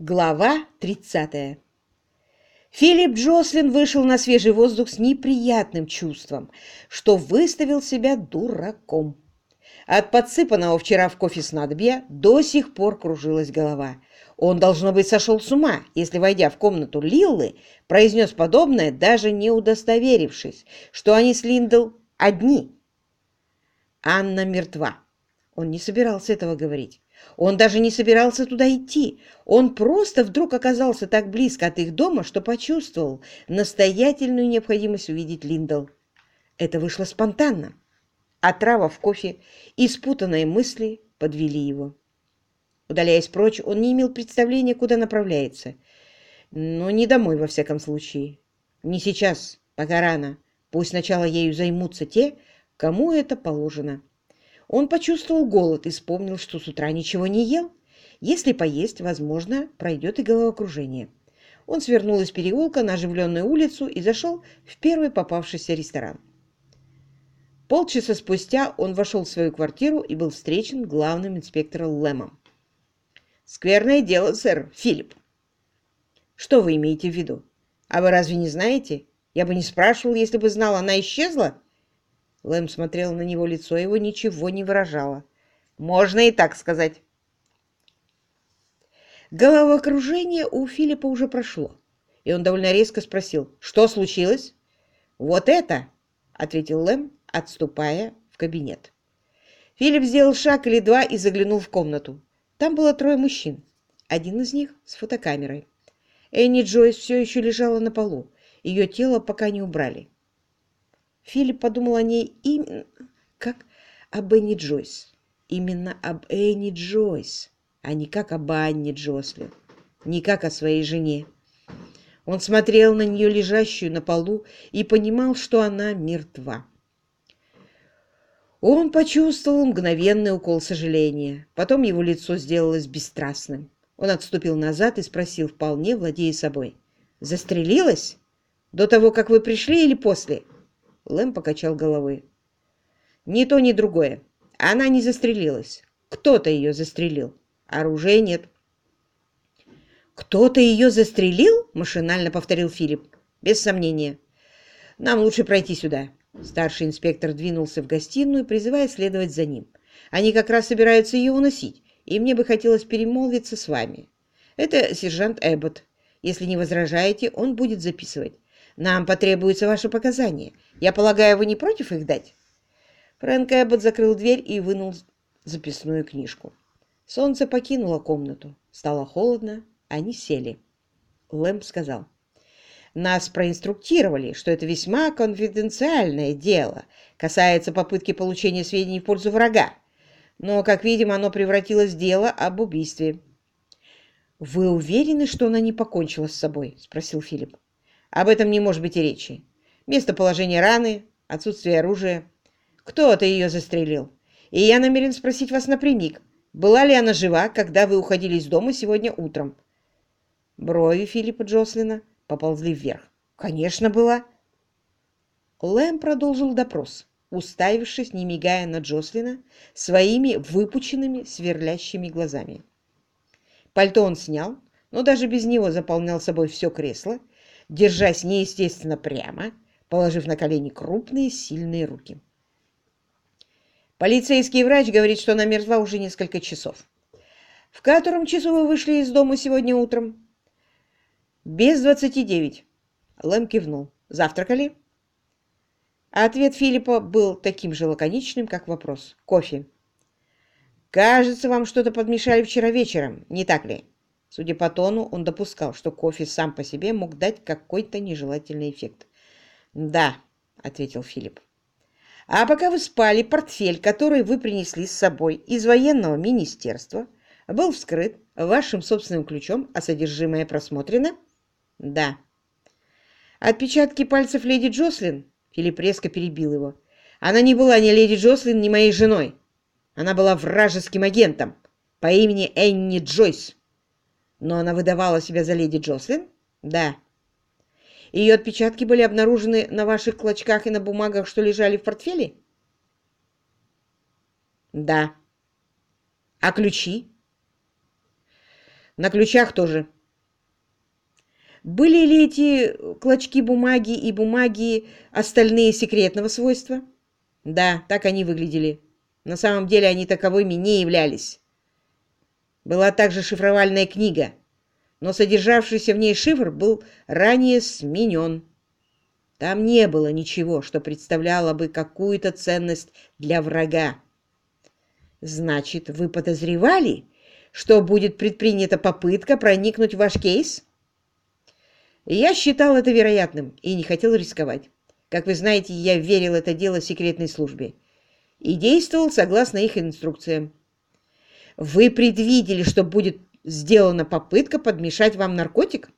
Глава 30. Филипп Джослин вышел на свежий воздух с неприятным чувством, что выставил себя дураком. От подсыпанного вчера в кофе снадобья до сих пор кружилась голова. Он, должно быть, сошел с ума, если, войдя в комнату Лиллы, произнес подобное, даже не удостоверившись, что они с Линдл одни. Анна мертва. Он не собирался этого говорить. Он даже не собирался туда идти. Он просто вдруг оказался так близко от их дома, что почувствовал настоятельную необходимость увидеть Линдл. Это вышло спонтанно. Отрава в кофе и спутанные мысли подвели его. Удаляясь прочь, он не имел представления, куда направляется. Но не домой, во всяком случае. Не сейчас, пока рано. Пусть сначала ею займутся те, кому это положено. Он почувствовал голод и вспомнил, что с утра ничего не ел. Если поесть, возможно, пройдет и головокружение. Он свернул из переулка на оживленную улицу и зашел в первый попавшийся ресторан. Полчаса спустя он вошел в свою квартиру и был встречен главным инспектором Лэмом. «Скверное дело, сэр, Филипп». «Что вы имеете в виду? А вы разве не знаете? Я бы не спрашивал, если бы знал, она исчезла?» Лэм смотрел на него, лицо его ничего не выражало. «Можно и так сказать». Головокружение у Филиппа уже прошло, и он довольно резко спросил, «Что случилось?» «Вот это!» — ответил Лэм, отступая в кабинет. Филипп сделал шаг или два и заглянул в комнату. Там было трое мужчин, один из них с фотокамерой. Энни Джойс все еще лежала на полу, ее тело пока не убрали. Филипп подумал о ней именно как об Энни Джойс. Именно об Энни Джойс, а не как об Анне Джослин, не как о своей жене. Он смотрел на нее, лежащую на полу, и понимал, что она мертва. Он почувствовал мгновенный укол сожаления. Потом его лицо сделалось бесстрастным. Он отступил назад и спросил, вполне владея собой. «Застрелилась? До того, как вы пришли или после?» Лэм покачал головой. «Ни то, ни другое. Она не застрелилась. Кто-то ее застрелил. Оружия нет». «Кто-то ее застрелил?» — машинально повторил Филипп. «Без сомнения. Нам лучше пройти сюда». Старший инспектор двинулся в гостиную, призывая следовать за ним. «Они как раз собираются ее уносить, и мне бы хотелось перемолвиться с вами. Это сержант Эббот. Если не возражаете, он будет записывать. Нам потребуются ваши показания. Я полагаю, вы не против их дать?» Фрэнк Эббот закрыл дверь и вынул записную книжку. Солнце покинуло комнату. Стало холодно. Они сели. Лэм сказал. «Нас проинструктировали, что это весьма конфиденциальное дело, касается попытки получения сведений в пользу врага. Но, как видим, оно превратилось в дело об убийстве». «Вы уверены, что она не покончила с собой?» — спросил Филипп. Об этом не может быть и речи. Местоположение раны, отсутствие оружия. Кто-то ее застрелил. И я намерен спросить вас напрямик, была ли она жива, когда вы уходили из дома сегодня утром? Брови Филиппа Джослина поползли вверх. Конечно, была. Лэм продолжил допрос, уставившись, не мигая на Джослина, своими выпученными сверлящими глазами. Пальто он снял, но даже без него заполнял собой все кресло держась неестественно прямо, положив на колени крупные сильные руки. Полицейский врач говорит, что она мертва уже несколько часов. В котором часу вы вышли из дома сегодня утром? Без двадцати девять. Лэм кивнул. Завтракали? ответ Филиппа был таким же лаконичным, как вопрос. Кофе. Кажется, вам что-то подмешали вчера вечером, не так ли? Судя по тону, он допускал, что кофе сам по себе мог дать какой-то нежелательный эффект. «Да», — ответил Филипп. «А пока вы спали, портфель, который вы принесли с собой из военного министерства, был вскрыт вашим собственным ключом, а содержимое просмотрено?» «Да». «Отпечатки пальцев леди Джослин?» Филипп резко перебил его. «Она не была ни леди Джослин, ни моей женой. Она была вражеским агентом по имени Энни Джойс». Но она выдавала себя за леди Джослин? Да. Ее отпечатки были обнаружены на ваших клочках и на бумагах, что лежали в портфеле? Да. А ключи? На ключах тоже. Были ли эти клочки бумаги и бумаги остальные секретного свойства? Да, так они выглядели. На самом деле они таковыми не являлись. Была также шифровальная книга, но содержавшийся в ней шифр был ранее сменен. Там не было ничего, что представляло бы какую-то ценность для врага. Значит, вы подозревали, что будет предпринята попытка проникнуть в ваш кейс? Я считал это вероятным и не хотел рисковать. Как вы знаете, я верил это дело секретной службе и действовал согласно их инструкциям. Вы предвидели, что будет сделана попытка подмешать вам наркотик?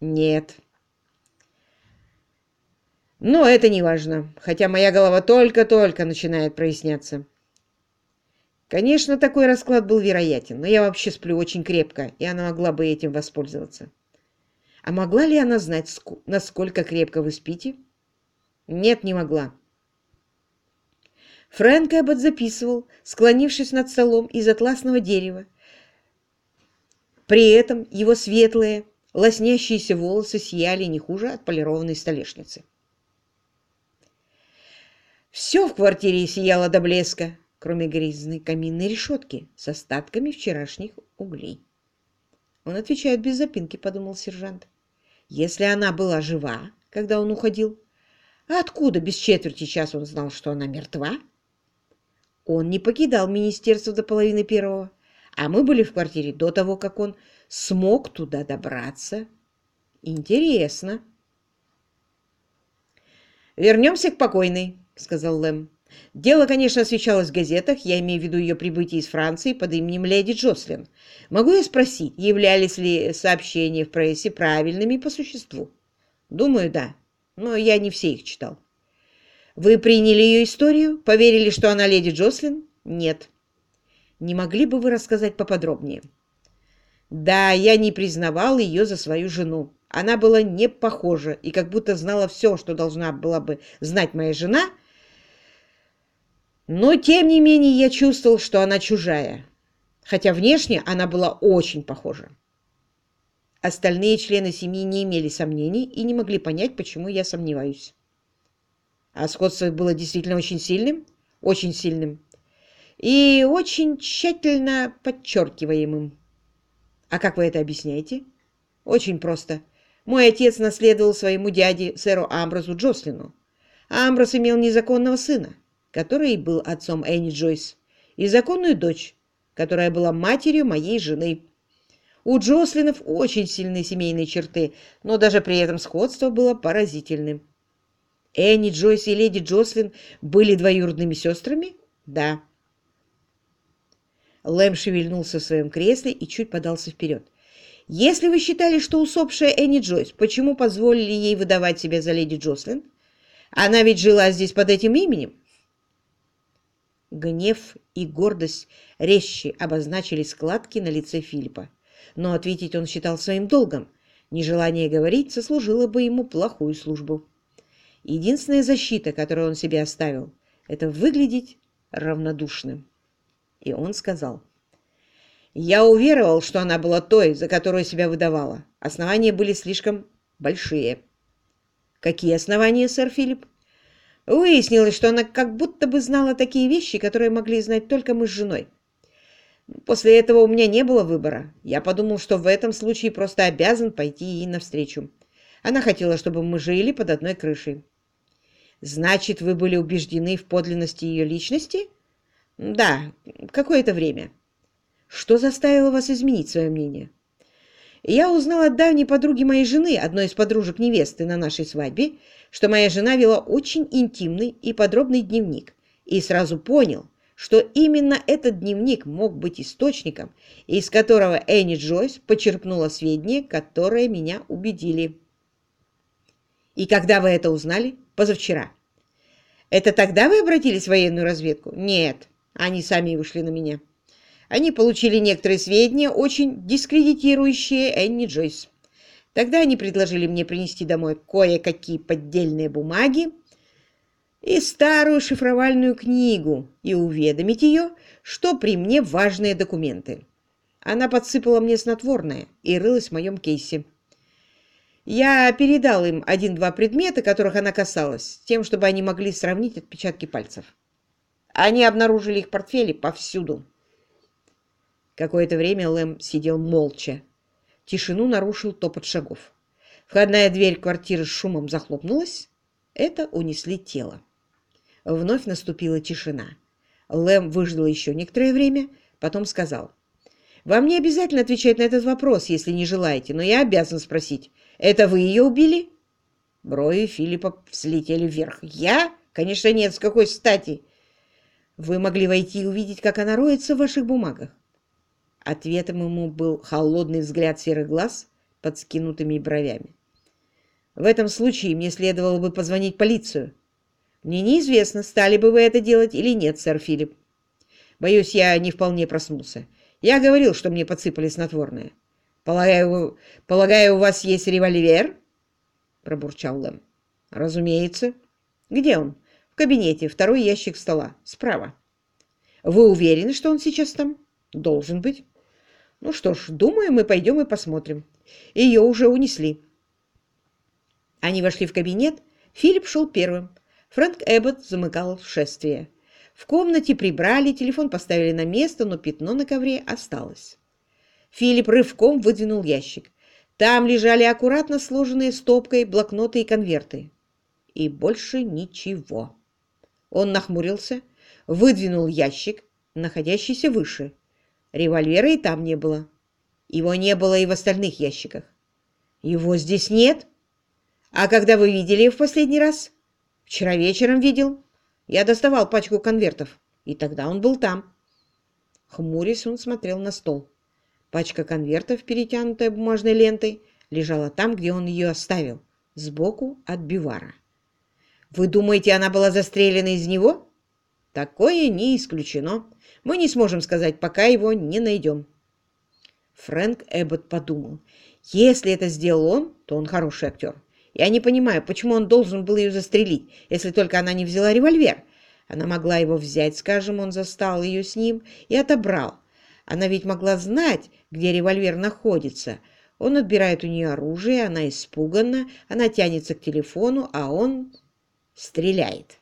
Нет. Но это не важно, хотя моя голова только-только начинает проясняться. Конечно, такой расклад был вероятен, но я вообще сплю очень крепко, и она могла бы этим воспользоваться. А могла ли она знать, насколько крепко вы спите? Нет, не могла. Фрэнк Эббот записывал, склонившись над столом из атласного дерева. При этом его светлые, лоснящиеся волосы сияли не хуже отполированной столешницы. Все в квартире сияло до блеска, кроме грязной каминной решетки с остатками вчерашних углей. Он отвечает без запинки, подумал сержант. Если она была жива, когда он уходил, а откуда без четверти час он знал, что она мертва? Он не покидал министерство до половины первого, а мы были в квартире до того, как он смог туда добраться. Интересно. Вернемся к покойной. — сказал Лэм. «Дело, конечно, освещалось в газетах, я имею в виду ее прибытие из Франции под именем леди Джослин. Могу я спросить, являлись ли сообщения в прессе правильными по существу?» «Думаю, да, но я не все их читал». «Вы приняли ее историю? Поверили, что она леди Джослин?» «Нет». «Не могли бы вы рассказать поподробнее?» «Да, я не признавал ее за свою жену. Она была не похожа и как будто знала все, что должна была бы знать моя жена, но, тем не менее, я чувствовал, что она чужая, хотя внешне она была очень похожа. Остальные члены семьи не имели сомнений и не могли понять, почему я сомневаюсь. А сходство было действительно очень сильным, очень сильным и очень тщательно подчеркиваемым. А как вы это объясняете? Очень просто. Мой отец наследовал своему дяде, сэру Амброзу Джослину. Амброс имел незаконного сына, который был отцом Энни Джойс, и законную дочь, которая была матерью моей жены. У Джослинов очень сильные семейные черты, но даже при этом сходство было поразительным. Энни Джойс и леди Джослин были двоюродными сестрами? Да. Лэм шевельнулся в своем кресле и чуть подался вперед. «Если вы считали, что усопшая Энни Джойс, почему позволили ей выдавать себя за леди Джослин? Она ведь жила здесь под этим именем. Гнев и гордость резче обозначили складки на лице Филиппа. Но ответить он считал своим долгом. Нежелание говорить сослужило бы ему плохую службу. Единственная защита, которую он себе оставил, это выглядеть равнодушным. И он сказал, «Я уверовал, что она была той, за которую себя выдавала. Основания были слишком большие». «Какие основания, сэр Филипп?» Выяснилось, что она как будто бы знала такие вещи, которые могли знать только мы с женой. После этого у меня не было выбора. Я подумал, что в этом случае просто обязан пойти ей навстречу. Она хотела, чтобы мы жили под одной крышей. Значит, вы были убеждены в подлинности ее личности? Да, какое-то время. Что заставило вас изменить свое мнение? Я узнал от давней подруги моей жены, одной из подружек невесты на нашей свадьбе, что моя жена вела очень интимный и подробный дневник, и сразу понял, что именно этот дневник мог быть источником, из которого Энни Джойс почерпнула сведения, которые меня убедили. И когда вы это узнали? Позавчера. Это тогда вы обратились в военную разведку? Нет, они сами вышли на меня. Они получили некоторые сведения, очень дискредитирующие Энни Джойс. Тогда они предложили мне принести домой кое-какие поддельные бумаги и старую шифровальную книгу и уведомить ее, что при мне важные документы. Она подсыпала мне снотворное и рылась в моем кейсе. Я передал им один-два предмета, которых она касалась, тем, чтобы они могли сравнить отпечатки пальцев. Они обнаружили их портфели повсюду. Какое-то время Лэм сидел молча. Тишину нарушил топот шагов. Входная дверь квартиры с шумом захлопнулась. Это унесли тело. Вновь наступила тишина. Лэм выждал еще некоторое время, потом сказал. «Вам не обязательно отвечать на этот вопрос, если не желаете, но я обязан спросить. Это вы ее убили?» Брови Филиппа взлетели вверх. «Я? Конечно, нет. С какой стати?» «Вы могли войти и увидеть, как она роется в ваших бумагах». Ответом ему был холодный взгляд серых глаз под скинутыми бровями. «В этом случае мне следовало бы позвонить полицию. Мне неизвестно, стали бы вы это делать или нет, сэр Филипп. Боюсь, я не вполне проснулся. Я говорил, что мне подсыпали снотворное. Полагаю, полагаю, у вас есть револьвер?» Пробурчал Лэм. «Разумеется. Где он?» «В кабинете. Второй ящик стола. Справа». «Вы уверены, что он сейчас там?» «Должен быть». «Ну что ж, думаю, мы пойдем и посмотрим. Ее уже унесли». Они вошли в кабинет. Филипп шел первым. Фрэнк Эббот замыкал шествие. В комнате прибрали, телефон поставили на место, но пятно на ковре осталось. Филипп рывком выдвинул ящик. Там лежали аккуратно сложенные стопкой блокноты и конверты. И больше ничего. Он нахмурился, выдвинул ящик, находящийся выше. Револьвера и там не было. Его не было и в остальных ящиках. Его здесь нет? А когда вы видели в последний раз? Вчера вечером видел. Я доставал пачку конвертов, и тогда он был там. Хмурясь, он смотрел на стол. Пачка конвертов, перетянутая бумажной лентой, лежала там, где он ее оставил, сбоку от бивара. «Вы думаете, она была застрелена из него?» «Такое не исключено. Мы не сможем сказать, пока его не найдем». Фрэнк Эббот подумал. «Если это сделал он, то он хороший актер. Я не понимаю, почему он должен был ее застрелить, если только она не взяла револьвер. Она могла его взять, скажем, он застал ее с ним и отобрал. Она ведь могла знать, где револьвер находится. Он отбирает у нее оружие, она испугана, она тянется к телефону, а он стреляет.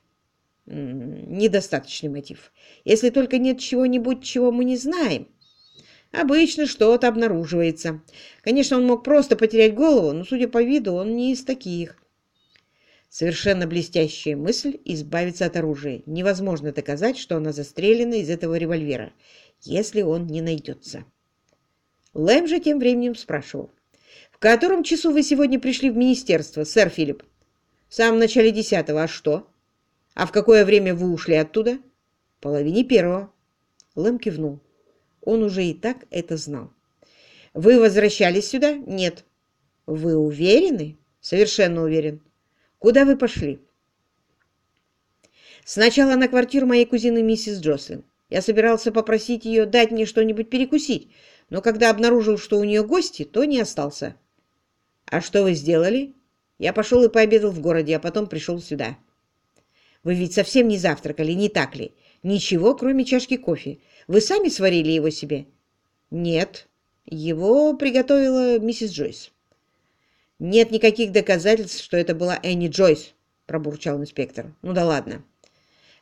Недостаточный мотив. Если только нет чего-нибудь, чего мы не знаем. Обычно что-то обнаруживается. Конечно, он мог просто потерять голову, но, судя по виду, он не из таких. Совершенно блестящая мысль – избавиться от оружия. Невозможно доказать, что она застрелена из этого револьвера, если он не найдется. Лэм же тем временем спрашивал. «В котором часу вы сегодня пришли в министерство, сэр Филипп?» «В самом начале десятого. А что?» «А в какое время вы ушли оттуда?» «В половине первого». Лэм кивнул. Он уже и так это знал. «Вы возвращались сюда?» «Нет». «Вы уверены?» «Совершенно уверен». «Куда вы пошли?» «Сначала на квартиру моей кузины миссис Джослин. Я собирался попросить ее дать мне что-нибудь перекусить, но когда обнаружил, что у нее гости, то не остался». «А что вы сделали?» «Я пошел и пообедал в городе, а потом пришел сюда». «Вы ведь совсем не завтракали, не так ли? Ничего, кроме чашки кофе. Вы сами сварили его себе? Нет. Его приготовила миссис Джойс. Нет никаких доказательств, что это была Энни Джойс, пробурчал инспектор. Ну да ладно.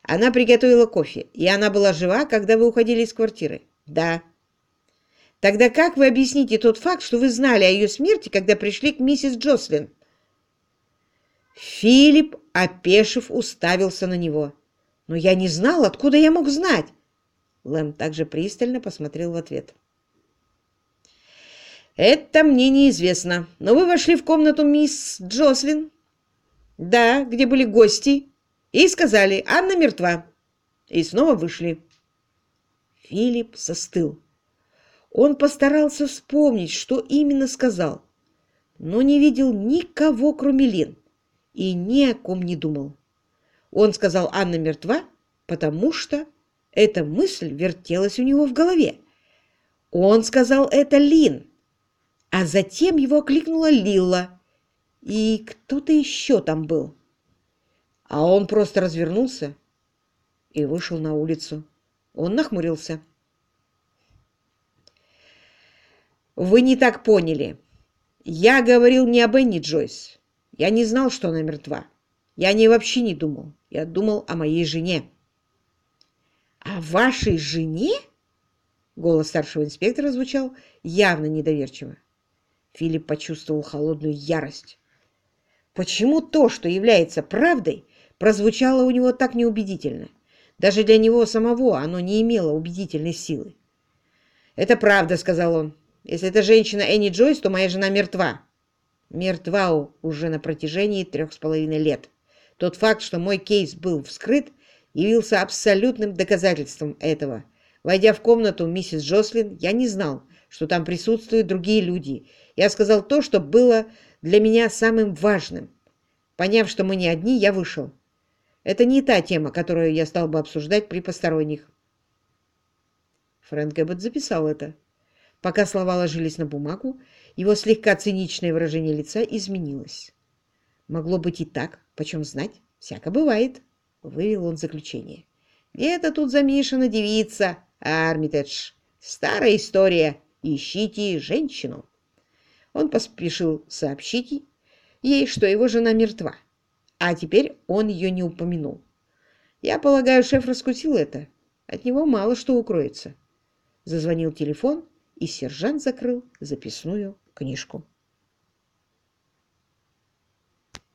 Она приготовила кофе, и она была жива, когда вы уходили из квартиры? Да. Тогда как вы объясните тот факт, что вы знали о ее смерти, когда пришли к миссис Джослин? Филипп, опешив, уставился на него. Но я не знал, откуда я мог знать. Лэм также пристально посмотрел в ответ. «Это мне неизвестно. Но вы вошли в комнату мисс Джослин?» «Да, где были гости. И сказали, Анна мертва». И снова вышли. Филипп застыл. Он постарался вспомнить, что именно сказал, но не видел никого, кроме Лин, и ни о ком не думал. Он сказал, Анна мертва, потому что эта мысль вертелась у него в голове. Он сказал это Лин, а затем его окликнула Лила, и кто-то еще там был. А он просто развернулся и вышел на улицу. Он нахмурился. Вы не так поняли. Я говорил не об Энни Джойс. Я не знал, что она мертва. Я о ней вообще не думал. Я думал о моей жене. «О вашей жене?» Голос старшего инспектора звучал явно недоверчиво. Филипп почувствовал холодную ярость. Почему то, что является правдой, прозвучало у него так неубедительно? Даже для него самого оно не имело убедительной силы. «Это правда», — сказал он. «Если это женщина Энни Джойс, то моя жена мертва». Мертва уже на протяжении трех с половиной лет. Тот факт, что мой кейс был вскрыт, явился абсолютным доказательством этого. Войдя в комнату миссис Джослин, я не знал, что там присутствуют другие люди. Я сказал то, что было для меня самым важным. Поняв, что мы не одни, я вышел. Это не та тема, которую я стал бы обсуждать при посторонних. Фрэнк Эббот записал это. Пока слова ложились на бумагу, его слегка циничное выражение лица изменилось. Могло быть и так, почем знать, всяко бывает. — вывел он заключение. «Где-то тут замешана девица, Армитедж. Старая история. Ищите женщину». Он поспешил сообщить ей, что его жена мертва. А теперь он ее не упомянул. Я полагаю, шеф раскусил это. От него мало что укроется. Зазвонил телефон, и сержант закрыл записную книжку.